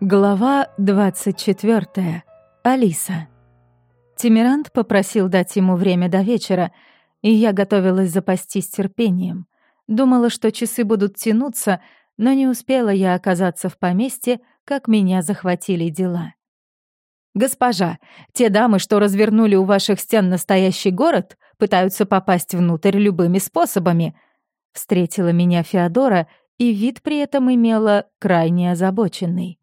Глава 24. Алиса. Тимирант попросил дать ему время до вечера, и я готовилась запастись терпением. Думала, что часы будут тянуться, но не успела я оказаться в поместье, как меня захватили дела. «Госпожа, те дамы, что развернули у ваших стен настоящий город, пытаются попасть внутрь любыми способами», встретила меня Феодора, и вид при этом имела крайне озабоченный.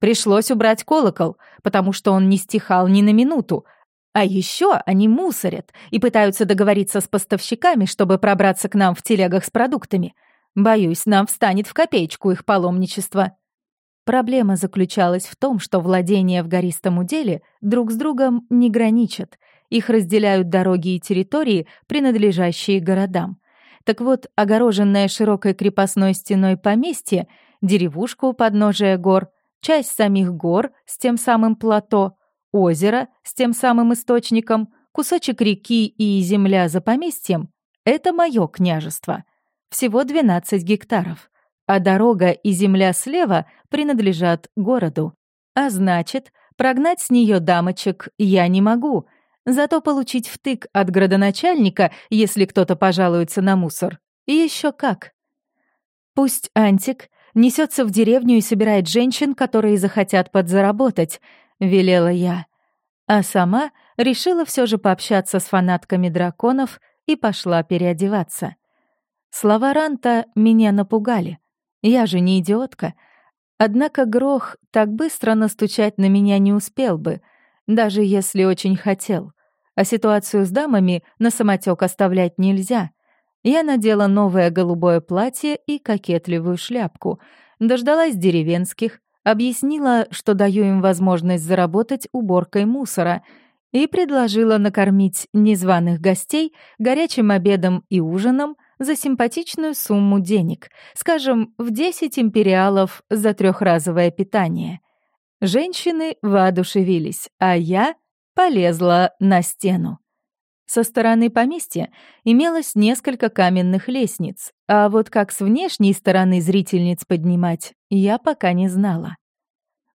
Пришлось убрать колокол, потому что он не стихал ни на минуту. А еще они мусорят и пытаются договориться с поставщиками, чтобы пробраться к нам в телегах с продуктами. Боюсь, нам встанет в копеечку их паломничество. Проблема заключалась в том, что владения в гористом уделе друг с другом не граничат. Их разделяют дороги и территории, принадлежащие городам. Так вот, огороженное широкой крепостной стеной поместье, деревушка у подножия гор — часть самих гор с тем самым плато, озеро с тем самым источником, кусочек реки и земля за поместьем — это мое княжество. Всего 12 гектаров. А дорога и земля слева принадлежат городу. А значит, прогнать с нее дамочек я не могу, зато получить втык от градоначальника, если кто-то пожалуется на мусор, еще как. Пусть Антик несется в деревню и собирает женщин, которые захотят подзаработать», — велела я. А сама решила все же пообщаться с фанатками драконов и пошла переодеваться. Слова Ранта меня напугали. Я же не идиотка. Однако Грох так быстро настучать на меня не успел бы, даже если очень хотел. А ситуацию с дамами на самотек оставлять нельзя — я надела новое голубое платье и кокетливую шляпку, дождалась деревенских, объяснила, что даю им возможность заработать уборкой мусора и предложила накормить незваных гостей горячим обедом и ужином за симпатичную сумму денег, скажем, в 10 империалов за трехразовое питание. Женщины воодушевились, а я полезла на стену. Со стороны поместья имелось несколько каменных лестниц, а вот как с внешней стороны зрительниц поднимать, я пока не знала.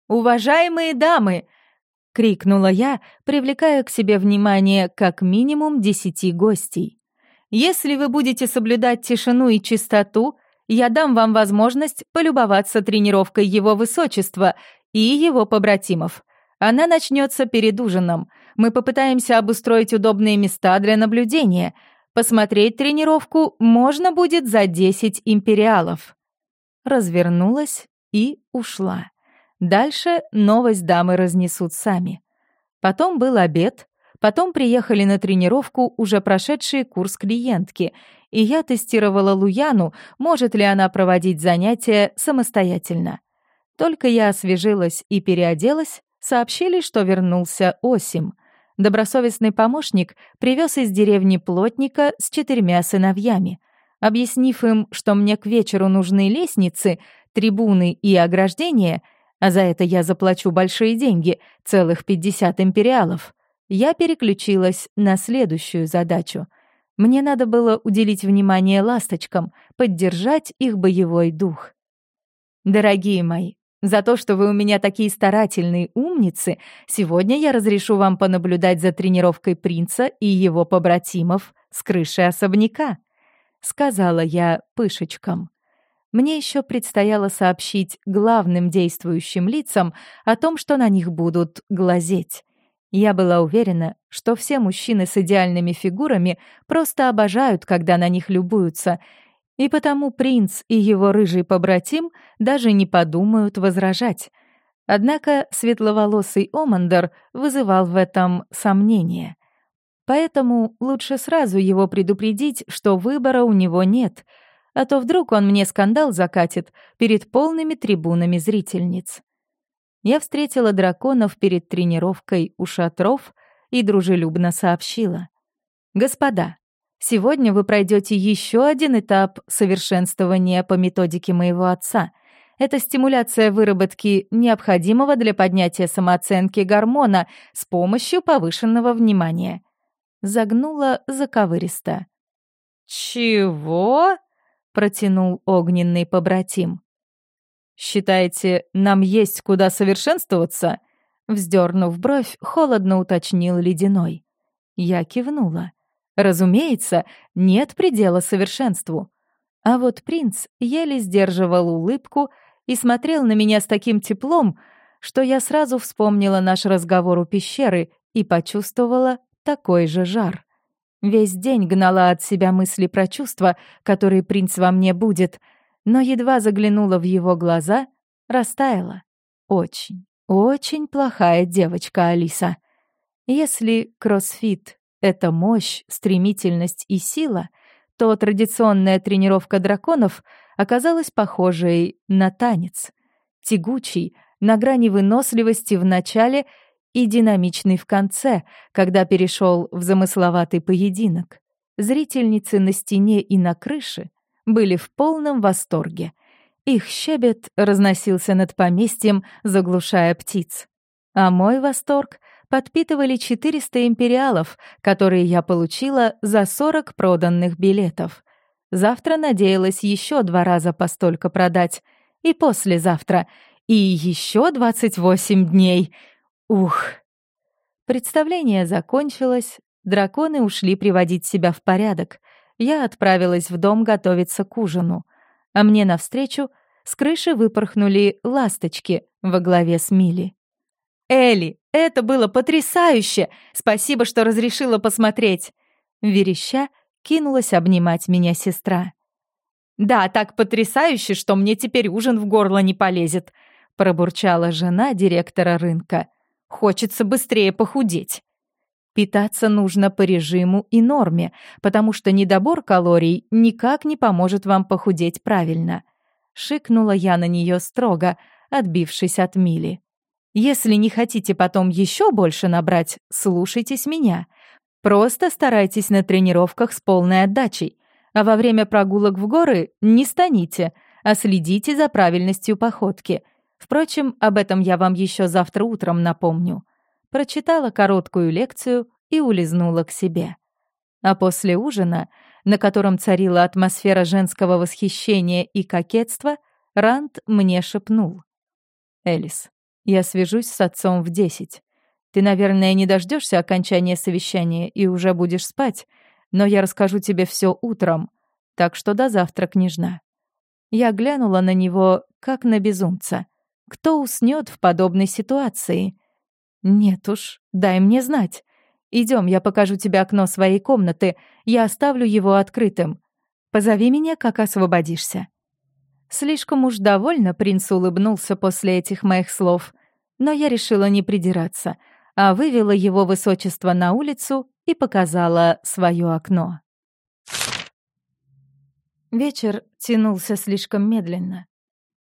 «Уважаемые дамы!» — крикнула я, привлекая к себе внимание как минимум десяти гостей. «Если вы будете соблюдать тишину и чистоту, я дам вам возможность полюбоваться тренировкой его высочества и его побратимов. Она начнется перед ужином — мы попытаемся обустроить удобные места для наблюдения. Посмотреть тренировку можно будет за 10 империалов. Развернулась и ушла. Дальше новость дамы разнесут сами. Потом был обед, потом приехали на тренировку уже прошедшие курс клиентки, и я тестировала Луяну, может ли она проводить занятия самостоятельно. Только я освежилась и переоделась, сообщили, что вернулся Осим. Добросовестный помощник привез из деревни плотника с четырьмя сыновьями. Объяснив им, что мне к вечеру нужны лестницы, трибуны и ограждения, а за это я заплачу большие деньги, целых 50 империалов, я переключилась на следующую задачу. Мне надо было уделить внимание ласточкам, поддержать их боевой дух. Дорогие мои, за то, что вы у меня такие старательные умницы, сегодня я разрешу вам понаблюдать за тренировкой принца и его побратимов с крыши особняка», — сказала я пышечкам. Мне еще предстояло сообщить главным действующим лицам о том, что на них будут глазеть. Я была уверена, что все мужчины с идеальными фигурами просто обожают, когда на них любуются — и потому принц и его рыжий побратим даже не подумают возражать. Однако светловолосый Омандер вызывал в этом сомнение. Поэтому лучше сразу его предупредить, что выбора у него нет, а то вдруг он мне скандал закатит перед полными трибунами зрительниц. Я встретила драконов перед тренировкой у шатров и дружелюбно сообщила. «Господа, Сегодня вы пройдете еще один этап совершенствования по методике моего отца. Это стимуляция выработки необходимого для поднятия самооценки гормона с помощью повышенного внимания. Загнула заковыристо. «Чего?» — протянул огненный побратим. Считаете, нам есть куда совершенствоваться?» Вздернув бровь, холодно уточнил Ледяной. Я кивнула. Разумеется, нет предела совершенству. А вот принц еле сдерживал улыбку и смотрел на меня с таким теплом, что я сразу вспомнила наш разговор у пещеры и почувствовала такой же жар. Весь день гнала от себя мысли про чувства, которые принц во мне будет, но едва заглянула в его глаза, растаяла. Очень, очень плохая девочка Алиса. Если кроссфит — это мощь, стремительность и сила, то традиционная тренировка драконов оказалась похожей на танец. Тягучий, на грани выносливости в начале и динамичный в конце, когда перешел в замысловатый поединок. Зрительницы на стене и на крыше были в полном восторге. Их щебет разносился над поместьем, заглушая птиц. А мой восторг подпитывали 400 империалов, которые я получила за 40 проданных билетов. Завтра надеялась еще два раза по столько продать. И послезавтра. И еще 28 дней. Ух. Представление закончилось. Драконы ушли приводить себя в порядок. Я отправилась в дом готовиться к ужину. А мне навстречу с крыши выпорхнули ласточки во главе с Мили. «Элли, это было потрясающе! Спасибо, что разрешила посмотреть!» Вереща кинулась обнимать меня сестра. «Да, так потрясающе, что мне теперь ужин в горло не полезет», пробурчала жена директора рынка. «Хочется быстрее похудеть». Питаться нужно по режиму и норме, потому что недобор калорий никак не поможет вам похудеть правильно. Шикнула я на нее строго, отбившись от Мили. Если не хотите потом еще больше набрать, слушайтесь меня. Просто старайтесь на тренировках с полной отдачей, а во время прогулок в горы не станите, а следите за правильностью походки. Впрочем, об этом я вам еще завтра утром напомню. Прочитала короткую лекцию и улизнула к себе. А после ужина, на котором царила атмосфера женского восхищения и кокетства, Ранд мне шепнул. «Элис, я свяжусь с отцом в десять. Ты, наверное, не дождешься окончания совещания и уже будешь спать, но я расскажу тебе все утром, так что до завтра, княжна». Я глянула на него, как на безумца. Кто уснет в подобной ситуации? Нет уж, дай мне знать. Идем, я покажу тебе окно своей комнаты, я оставлю его открытым. Позови меня, как освободишься. Слишком уж довольно принц улыбнулся после этих моих слов, но я решила не придираться, а вывела его высочество на улицу и показала свое окно. Вечер тянулся слишком медленно.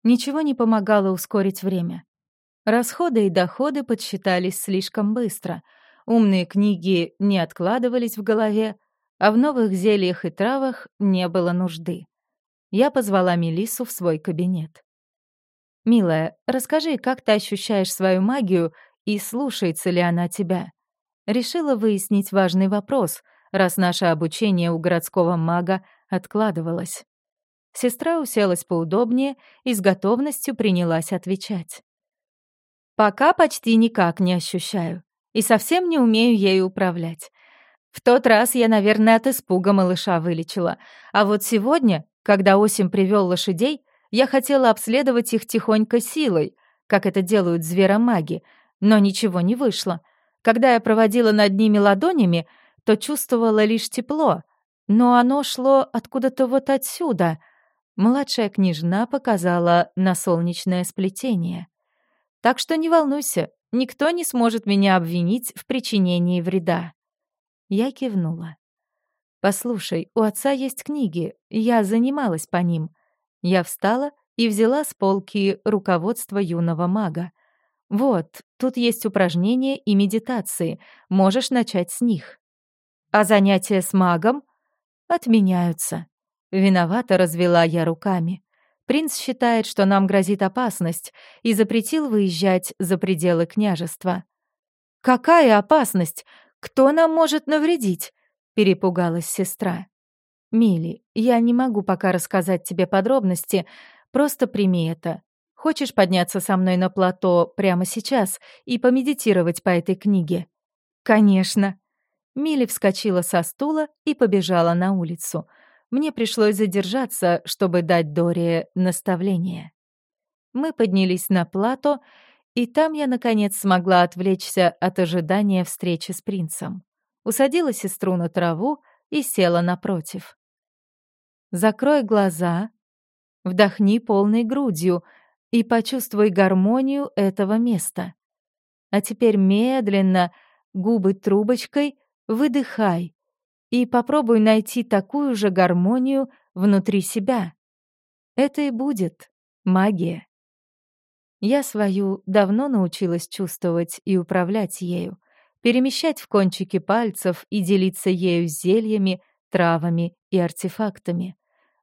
Ничего не помогало ускорить время. Расходы и доходы подсчитались слишком быстро. Умные книги не откладывались в голове, а в новых зельях и травах не было нужды. Я позвала Мелиссу в свой кабинет. «Милая, расскажи, как ты ощущаешь свою магию и слушается ли она тебя?» Решила выяснить важный вопрос, раз наше обучение у городского мага откладывалось. Сестра уселась поудобнее и с готовностью принялась отвечать. «Пока почти никак не ощущаю и совсем не умею ею управлять. В тот раз я, наверное, от испуга малыша вылечила, а вот сегодня когда Осим привел лошадей, я хотела обследовать их тихонько силой, как это делают зверомаги, но ничего не вышло. Когда я проводила над ними ладонями, то чувствовала лишь тепло, но оно шло откуда-то вот отсюда. Младшая княжна показала на солнечное сплетение. Так что не волнуйся, никто не сможет меня обвинить в причинении вреда. Я кивнула. «Послушай, у отца есть книги, я занималась по ним». Я встала и взяла с полки руководство юного мага. «Вот, тут есть упражнения и медитации, можешь начать с них». «А занятия с магом?» «Отменяются». Виновато развела я руками. Принц считает, что нам грозит опасность, и запретил выезжать за пределы княжества. «Какая опасность? Кто нам может навредить?» Перепугалась сестра. «Милли, я не могу пока рассказать тебе подробности, просто прими это. Хочешь подняться со мной на плато прямо сейчас и помедитировать по этой книге?» «Конечно». Милли вскочила со стула и побежала на улицу. Мне пришлось задержаться, чтобы дать Доре наставление. Мы поднялись на плато, и там я, наконец, смогла отвлечься от ожидания встречи с принцем. Усадила сестру на траву и села напротив. «Закрой глаза, вдохни полной грудью», и почувствуй гармонию этого места. А теперь медленно, губы трубочкой, выдыхай и попробуй найти такую же гармонию внутри себя. Это и будет магия. Я свою давно научилась чувствовать и управлять ею, перемещать в кончики пальцев и делиться ею зельями, травами и артефактами.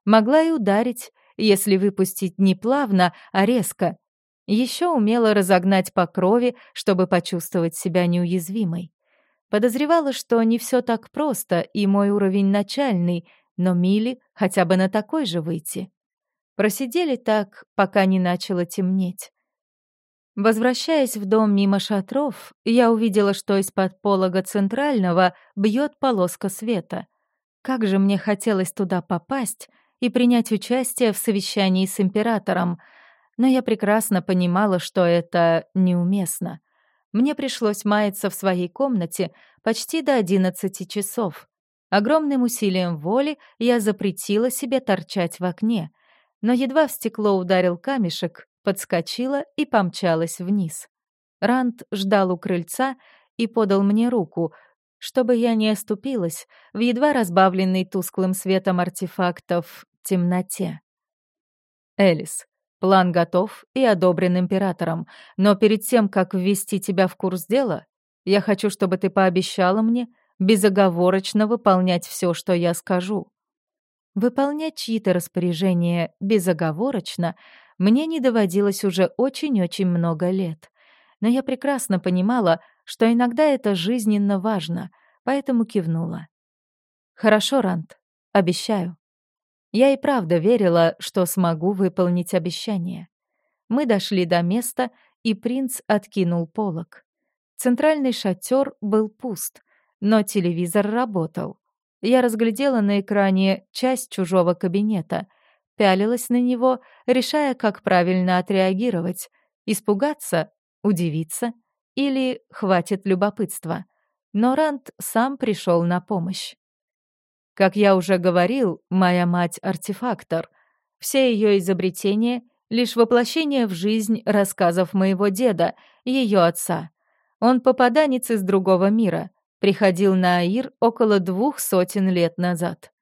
Могла и ударить, если выпустить не плавно, а резко. Еще умела разогнать по крови, чтобы почувствовать себя неуязвимой. Подозревала, что не все так просто, и мой уровень начальный, но Мили хотя бы на такой же выйти. Просидели так, пока не начало темнеть. Возвращаясь в дом мимо шатров, я увидела, что из-под полога центрального бьет полоска света. Как же мне хотелось туда попасть, и принять участие в совещании с императором, но я прекрасно понимала, что это неуместно. Мне пришлось маяться в своей комнате почти до 11 часов. Огромным усилием воли я запретила себе торчать в окне, но едва в стекло ударил камешек, подскочила и помчалась вниз. Рант ждал у крыльца и подал мне руку, чтобы я не оступилась в едва разбавленный тусклым светом артефактов темноте. Элис, план готов и одобрен императором, но перед тем, как ввести тебя в курс дела, я хочу, чтобы ты пообещала мне безоговорочно выполнять все, что я скажу. Выполнять чьи-то распоряжения безоговорочно мне не доводилось уже очень-очень много лет. Но я прекрасно понимала, что иногда это жизненно важно, поэтому кивнула. «Хорошо, Рант, обещаю». Я и правда верила, что смогу выполнить обещание. Мы дошли до места, и принц откинул полог. Центральный шатер был пуст, но телевизор работал. Я разглядела на экране часть чужого кабинета, пялилась на него, решая, как правильно отреагировать, испугаться, удивиться или хватит любопытства. Но Рант сам пришел на помощь. Как я уже говорил, моя мать — артефактор. Все ее изобретения — лишь воплощение в жизнь рассказов моего деда, ее отца. Он попаданец из другого мира, приходил на Аир около двух сотен лет назад.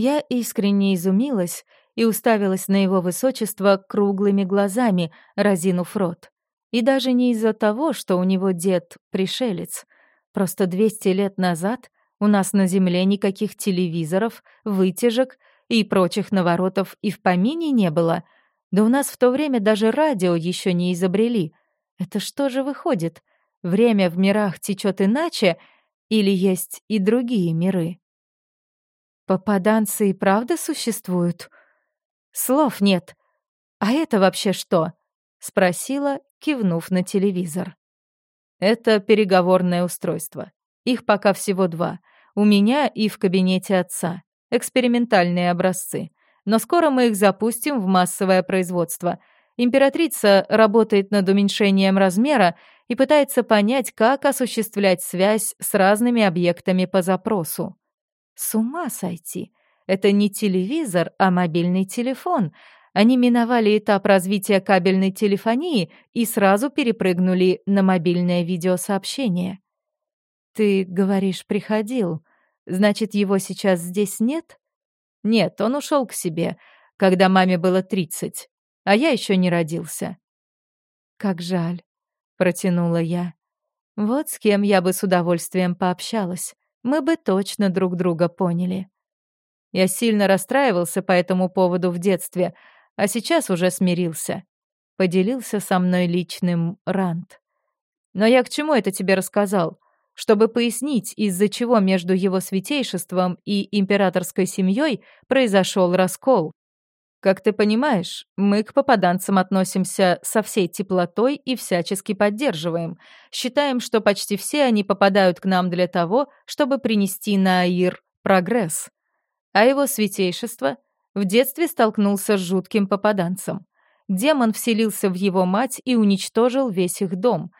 Я искренне изумилась и уставилась на его высочество круглыми глазами, разинув рот. И даже не из-за того, что у него дед — пришелец. Просто 200 лет назад у нас на Земле никаких телевизоров, вытяжек и прочих наворотов и в помине не было. Да у нас в то время даже радио еще не изобрели. Это что же выходит? Время в мирах течет иначе или есть и другие миры? Попаданцы и правда существуют? Слов нет. А это вообще что? Спросила, кивнув на телевизор. Это переговорное устройство. Их пока всего два. У меня и в кабинете отца. Экспериментальные образцы. Но скоро мы их запустим в массовое производство. Императрица работает над уменьшением размера и пытается понять, как осуществлять связь с разными объектами по запросу. С ума сойти. Это не телевизор, а мобильный телефон. Они миновали этап развития кабельной телефонии и сразу перепрыгнули на мобильное видеосообщение. «Ты, говоришь, приходил. Значит, его сейчас здесь нет?» «Нет, он ушел к себе, когда маме было тридцать, а я еще не родился». «Как жаль», — протянула я. «Вот с кем я бы с удовольствием пообщалась. Мы бы точно друг друга поняли». Я сильно расстраивался по этому поводу в детстве, а сейчас уже смирился. Поделился со мной личным Рант. «Но я к чему это тебе рассказал?» чтобы пояснить, из-за чего между его святейшеством и императорской семьей произошел раскол. Как ты понимаешь, мы к попаданцам относимся со всей теплотой и всячески поддерживаем. Считаем, что почти все они попадают к нам для того, чтобы принести на Аир прогресс. А его святейшество в детстве столкнулся с жутким попаданцем. Демон вселился в его мать и уничтожил весь их дом.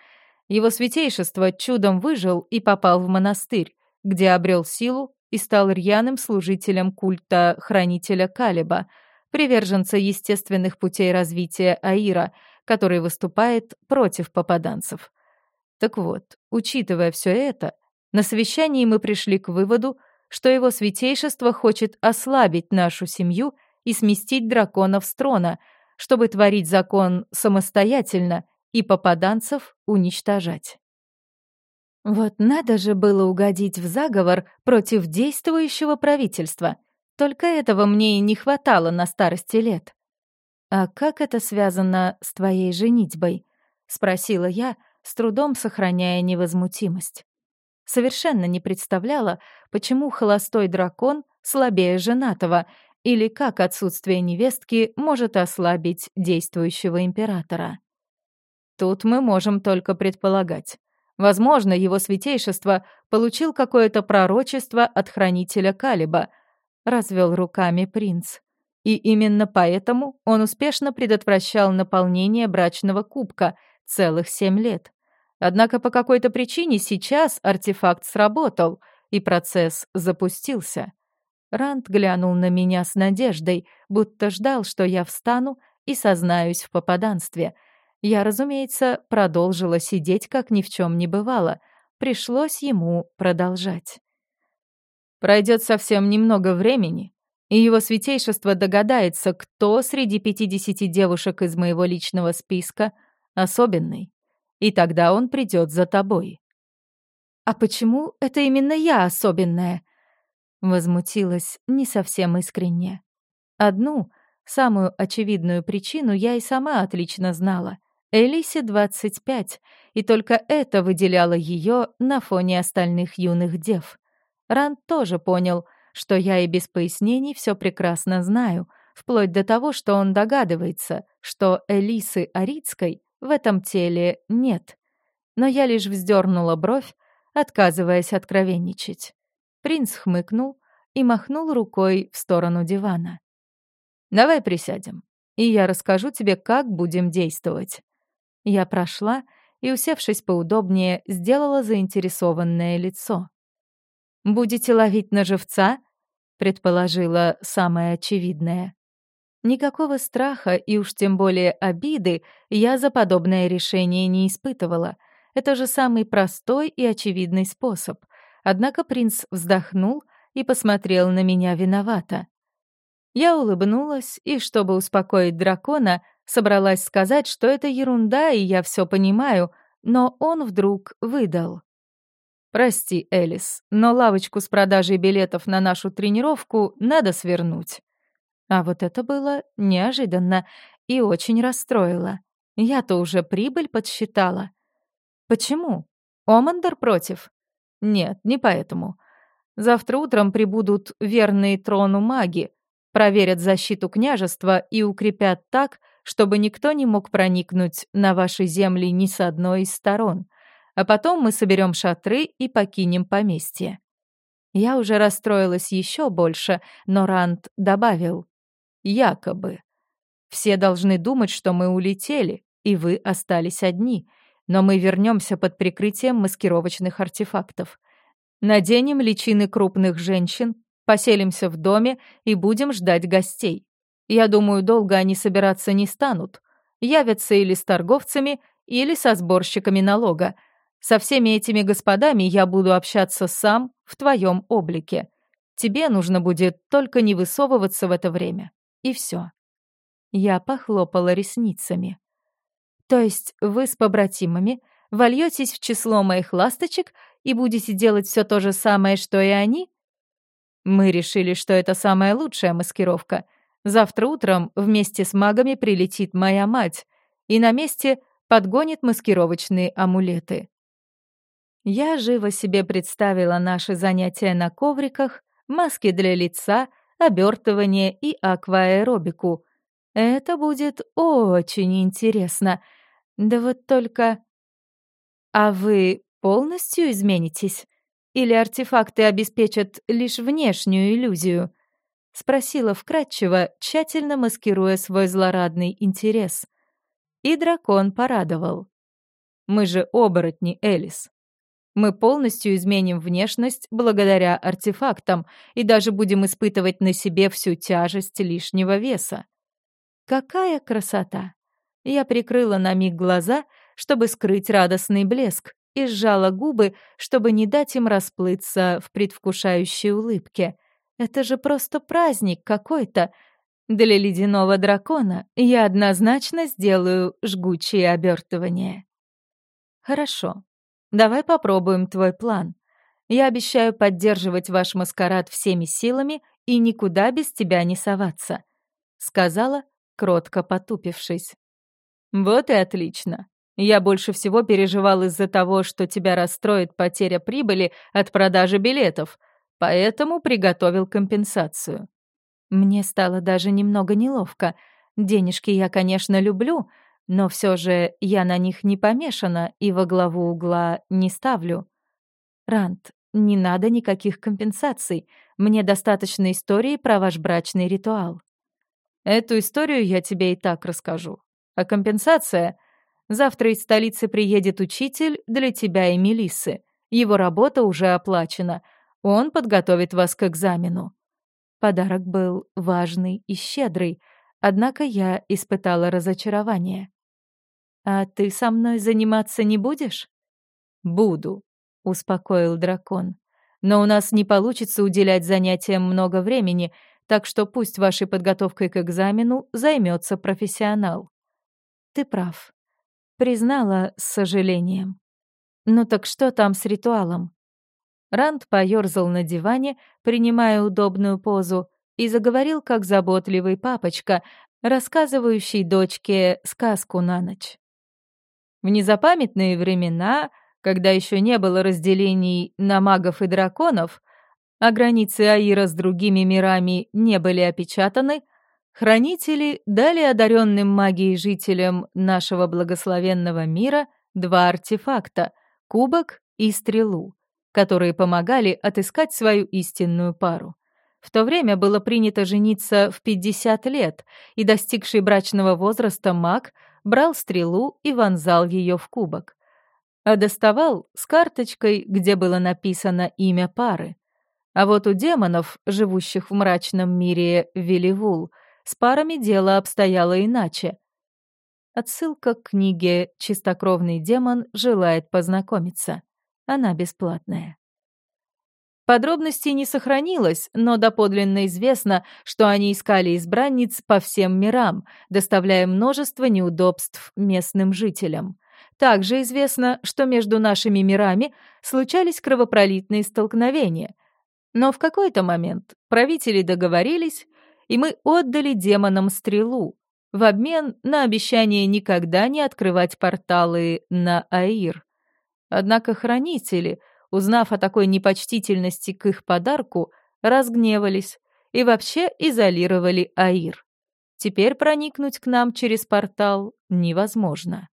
Его святейшество чудом выжил и попал в монастырь, где обрел силу и стал рьяным служителем культа хранителя Калиба — приверженца естественных путей развития Аира, который выступает против попаданцев. Так вот, учитывая все это, на совещании мы пришли к выводу, что его святейшество хочет ослабить нашу семью и сместить драконов с трона, чтобы творить закон самостоятельно и попаданцев уничтожать. Вот надо же было угодить в заговор против действующего правительства — только этого мне и не хватало на старости лет. «А как это связано с твоей женитьбой?» — спросила я, с трудом сохраняя невозмутимость. Совершенно не представляла, почему холостой дракон слабее женатого или как отсутствие невестки может ослабить действующего императора. Тут мы можем только предполагать. Возможно, его святейшество получил какое-то пророчество от хранителя Калиба, развел руками принц. И именно поэтому он успешно предотвращал наполнение брачного кубка целых семь лет. Однако по какой-то причине сейчас артефакт сработал, и процесс запустился. Ранд глянул на меня с надеждой, будто ждал, что я встану и сознаюсь в попаданстве. Я, разумеется, продолжила сидеть, как ни в чем не бывало. Пришлось ему продолжать. Пройдет совсем немного времени, и его святейшество догадается, кто среди 50 девушек из моего личного списка особенный, и тогда он придет за тобой. «А почему это именно я особенная?» Возмутилась не совсем искренне. Одну, самую очевидную причину я и сама отлично знала. Элисе 25, и только это выделяло ее на фоне остальных юных дев. Ранд тоже понял, что я и без пояснений все прекрасно знаю, вплоть до того, что он догадывается, что Элисы Арицкой в этом теле нет. Но я лишь вздернула бровь, отказываясь откровенничать. Принц хмыкнул и махнул рукой в сторону дивана. «Давай присядем, и я расскажу тебе, как будем действовать». Я прошла и, усевшись поудобнее, сделала заинтересованное лицо. «Будете ловить на живца?» — предположила самое очевидное. Никакого страха и уж тем более обиды я за подобное решение не испытывала. Это же самый простой и очевидный способ. Однако принц вздохнул и посмотрел на меня виновато. Я улыбнулась и, чтобы успокоить дракона, собралась сказать, что это ерунда, и я все понимаю, но он вдруг выдал. «Прости, Элис, но лавочку с продажей билетов на нашу тренировку надо свернуть». А вот это было неожиданно и очень расстроило. Я-то уже прибыль подсчитала. Почему? Омандер против? Нет, не поэтому. Завтра утром прибудут верные трону маги, проверят защиту княжества и укрепят так, чтобы никто не мог проникнуть на ваши земли ни с одной из сторон — а потом мы соберем шатры и покинем поместье. Я уже расстроилась еще больше, но Ранд добавил. Якобы. Все должны думать, что мы улетели, и вы остались одни, но мы вернемся под прикрытием маскировочных артефактов. Наденем личины крупных женщин, поселимся в доме и будем ждать гостей. Я думаю, долго они собираться не станут. Явятся или с торговцами, или со сборщиками налога, со всеми этими господами я буду общаться сам в твоем облике. Тебе нужно будет только не высовываться в это время. И все. Я похлопала ресницами. То есть вы с побратимами вольетесь в число моих ласточек и будете делать все то же самое, что и они? Мы решили, что это самая лучшая маскировка. Завтра утром вместе с магами прилетит моя мать и на месте подгонит маскировочные амулеты. Я живо себе представила наши занятия на ковриках, маски для лица, обертывание и акваэробику, Это будет очень интересно. Да вот только... А вы полностью изменитесь? Или артефакты обеспечат лишь внешнюю иллюзию? Спросила вкратчиво, тщательно маскируя свой злорадный интерес. И дракон порадовал. Мы же оборотни, Элис. Мы полностью изменим внешность благодаря артефактам и даже будем испытывать на себе всю тяжесть лишнего веса. Какая красота! Я прикрыла на миг глаза, чтобы скрыть радостный блеск, и сжала губы, чтобы не дать им расплыться в предвкушающей улыбке. Это же просто праздник какой-то. Для ледяного дракона я однозначно сделаю жгучие обертывания. Хорошо. Давай попробуем твой план. Я обещаю поддерживать ваш маскарад всеми силами и никуда без тебя не соваться», — сказала, кротко потупившись. «Вот и отлично. Я больше всего переживал из-за того, что тебя расстроит потеря прибыли от продажи билетов, поэтому приготовил компенсацию». Мне стало даже немного неловко. Денежки я, конечно, люблю, но все же я на них не помешана и во главу угла не ставлю. Рант, не надо никаких компенсаций. Мне достаточно истории про ваш брачный ритуал. Эту историю я тебе и так расскажу. А компенсация? Завтра из столицы приедет учитель для тебя и Мелиссы. Его работа уже оплачена. Он подготовит вас к экзамену. Подарок был важный и щедрый, однако я испытала разочарование. «А ты со мной заниматься не будешь?» «Буду», — успокоил дракон. «Но у нас не получится уделять занятиям много времени, так что пусть вашей подготовкой к экзамену займется профессионал». «Ты прав», — признала с сожалением. «Ну так что там с ритуалом?» Ранд поёрзал на диване, принимая удобную позу, и заговорил как заботливый папочка, рассказывающий дочке сказку на ночь. В незапамятные времена, когда еще не было разделений на магов и драконов, а границы Аира с другими мирами не были опечатаны, хранители дали одаренным магией жителям нашего благословенного мира два артефакта — кубок и стрелу, которые помогали отыскать свою истинную пару. В то время было принято жениться в 50 лет, и достигший брачного возраста маг брал стрелу и вонзал ее в кубок. А доставал с карточкой, где было написано имя пары. А вот у демонов, живущих в мрачном мире Веливул, с парами дело обстояло иначе. Отсылка к книге «Чистокровный демон желает познакомиться». Она бесплатная. Подробностей не сохранилось, но доподлинно известно, что они искали избранниц по всем мирам, доставляя множество неудобств местным жителям. Также известно, что между нашими мирами случались кровопролитные столкновения. Но в какой-то момент правители договорились, и мы отдали демонам стрелу в обмен на обещание никогда не открывать порталы на Аир. Однако хранители — узнав о такой непочтительности к их подарку, разгневались и вообще изолировали Аир. Теперь проникнуть к нам через портал невозможно.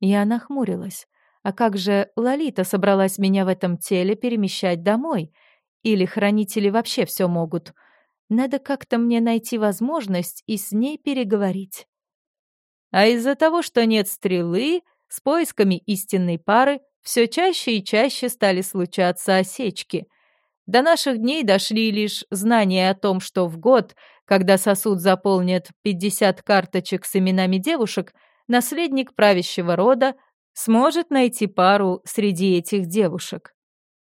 Я нахмурилась. А как же Лолита собралась меня в этом теле перемещать домой? Или хранители вообще все могут? Надо как-то мне найти возможность и с ней переговорить. А из-за того, что нет стрелы, с поисками истинной пары все чаще и чаще стали случаться осечки. До наших дней дошли лишь знания о том, что в год, когда сосуд заполнит 50 карточек с именами девушек, наследник правящего рода сможет найти пару среди этих девушек.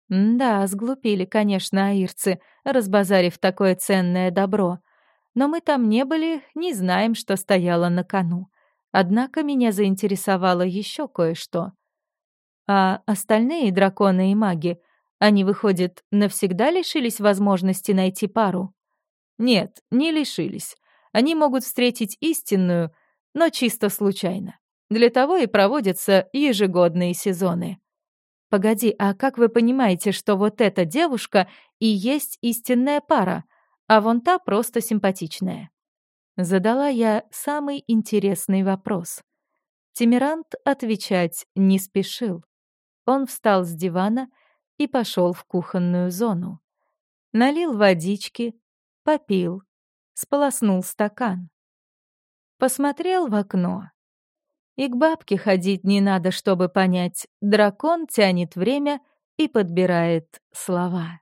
Да, сглупили, конечно, аирцы, разбазарив такое ценное добро. Но мы там не были, не знаем, что стояло на кону. Однако меня заинтересовало еще кое-что — а остальные драконы и маги, они, выходит, навсегда лишились возможности найти пару? Нет, не лишились. Они могут встретить истинную, но чисто случайно. Для того и проводятся ежегодные сезоны. Погоди, а как вы понимаете, что вот эта девушка и есть истинная пара, а вон та просто симпатичная? Задала я самый интересный вопрос. Тимирант отвечать не спешил. Он встал с дивана и пошел в кухонную зону. Налил водички, попил, сполоснул стакан. Посмотрел в окно. И к бабке ходить не надо, чтобы понять, дракон тянет время и подбирает слова.